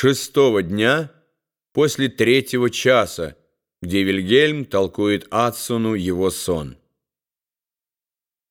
шестого дня после третьего часа, где Вильгельм толкует Адсону его сон.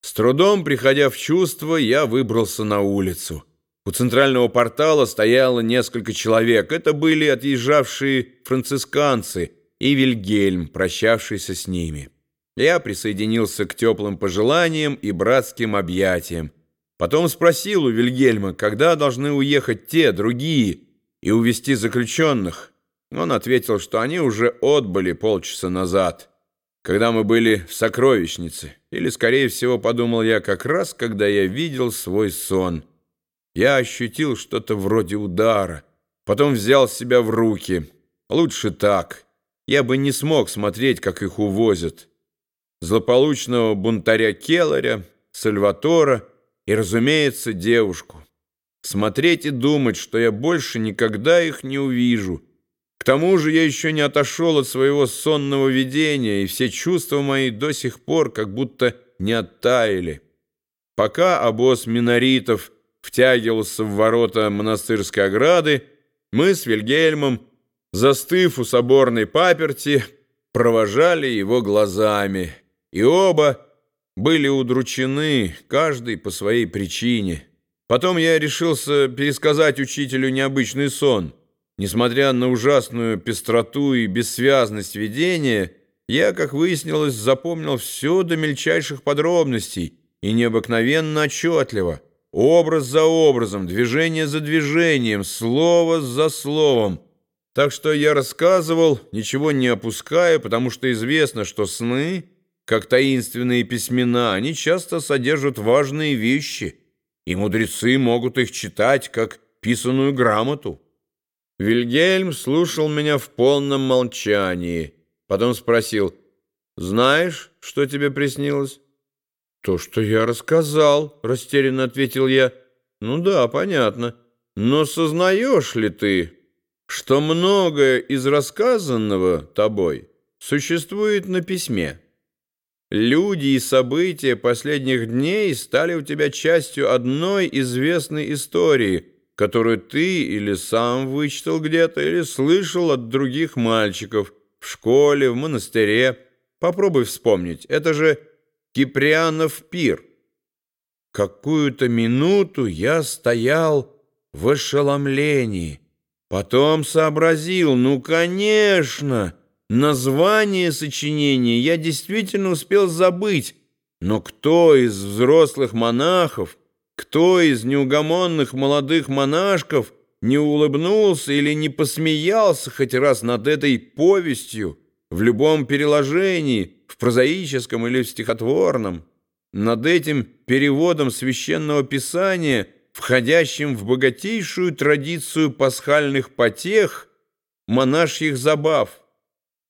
С трудом приходя в чувство, я выбрался на улицу. У центрального портала стояло несколько человек. Это были отъезжавшие францисканцы и Вильгельм, прощавшийся с ними. Я присоединился к теплым пожеланиям и братским объятиям. Потом спросил у Вильгельма, когда должны уехать те, другие, и увести заключенных. Он ответил, что они уже отбыли полчаса назад, когда мы были в сокровищнице. Или, скорее всего, подумал я, как раз, когда я видел свой сон. Я ощутил что-то вроде удара. Потом взял себя в руки. Лучше так. Я бы не смог смотреть, как их увозят. Злополучного бунтаря Келларя, Сальватора и, разумеется, девушку смотреть и думать, что я больше никогда их не увижу. К тому же я еще не отошел от своего сонного видения, и все чувства мои до сих пор как будто не оттаяли. Пока обоз миноритов втягивался в ворота монастырской ограды, мы с Вильгельмом, застыв у соборной паперти, провожали его глазами, и оба были удручены, каждый по своей причине. Потом я решился пересказать учителю необычный сон. Несмотря на ужасную пестроту и бессвязность видения, я, как выяснилось, запомнил все до мельчайших подробностей и необыкновенно отчетливо. Образ за образом, движение за движением, слово за словом. Так что я рассказывал, ничего не опуская, потому что известно, что сны, как таинственные письмена, они часто содержат важные вещи – и мудрецы могут их читать, как писаную грамоту. Вильгельм слушал меня в полном молчании, потом спросил, «Знаешь, что тебе приснилось?» «То, что я рассказал», — растерянно ответил я. «Ну да, понятно. Но сознаешь ли ты, что многое из рассказанного тобой существует на письме?» Люди и события последних дней стали у тебя частью одной известной истории, которую ты или сам вычитал где-то, или слышал от других мальчиков в школе, в монастыре. Попробуй вспомнить. Это же Киприанов пир. Какую-то минуту я стоял в ошеломлении. Потом сообразил, ну, конечно... Название сочинения я действительно успел забыть, но кто из взрослых монахов, кто из неугомонных молодых монашков не улыбнулся или не посмеялся хоть раз над этой повестью в любом переложении, в прозаическом или в стихотворном, над этим переводом священного писания, входящим в богатейшую традицию пасхальных потех, монашьих забав.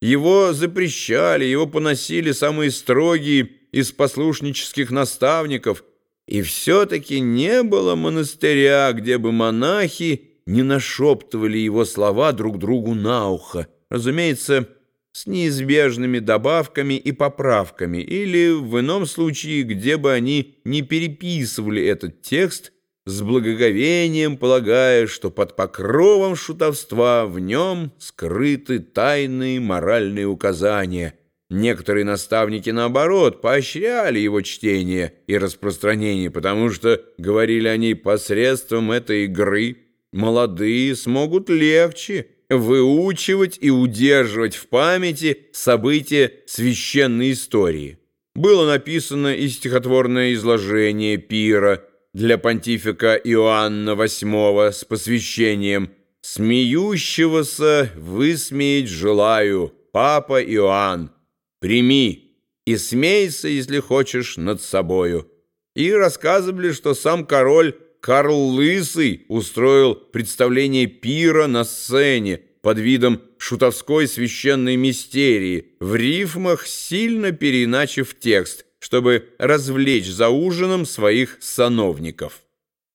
Его запрещали, его поносили самые строгие из послушнических наставников, и все-таки не было монастыря, где бы монахи не нашептывали его слова друг другу на ухо, разумеется, с неизбежными добавками и поправками, или в ином случае, где бы они не переписывали этот текст с благоговением полагая, что под покровом шутовства в нем скрыты тайные моральные указания. Некоторые наставники, наоборот, поощряли его чтение и распространение, потому что, говорили они, посредством этой игры молодые смогут легче выучивать и удерживать в памяти события священной истории. Было написано и стихотворное изложение пира – для понтифика Иоанна VIII с посвящением «Смеющегося высмеять желаю, папа Иоанн, прими и смейся, если хочешь, над собою». И рассказывали, что сам король Карл Лысый устроил представление пира на сцене под видом шутовской священной мистерии, в рифмах сильно переиначив текст – чтобы развлечь за ужином своих сановников.